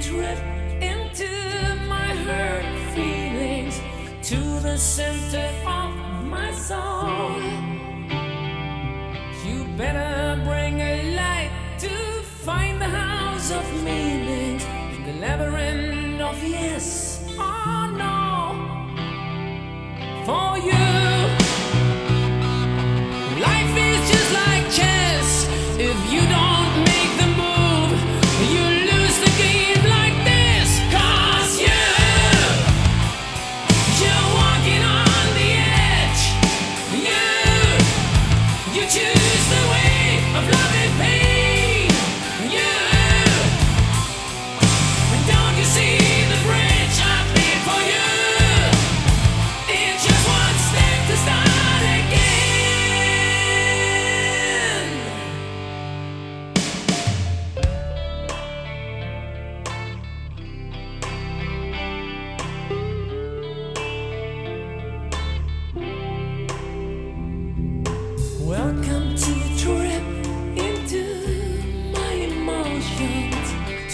trip into my hurt feelings to the center of my soul. You better bring a light to find the house of meanings in the labyrinth of yes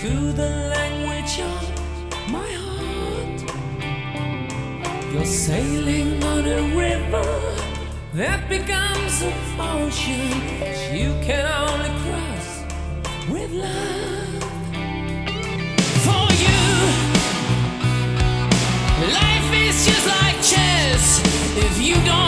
to the language of my heart. You're sailing on a river that becomes an ocean you can only cross with love. For you, life is just like chess. If you don't